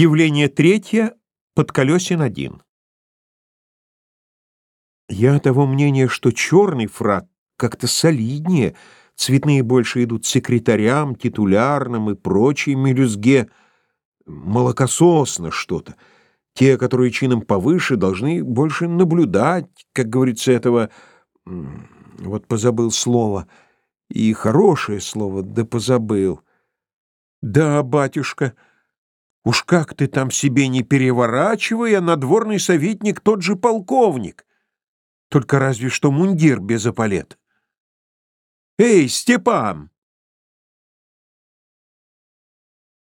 Явление третье. Подколесин один. Я того мнения, что черный фрак как-то солиднее, цветные больше идут секретарям, титулярным и прочей мелюзге, молокососно что-то. Те, которые чином повыше, должны больше наблюдать, как говорится, этого... Вот позабыл слово. И хорошее слово, да позабыл. Да, батюшка... Уж как ты там себе не переворачивай, а надворный советник тот же полковник. Только разве что мундир без эполет. Эй, Степан!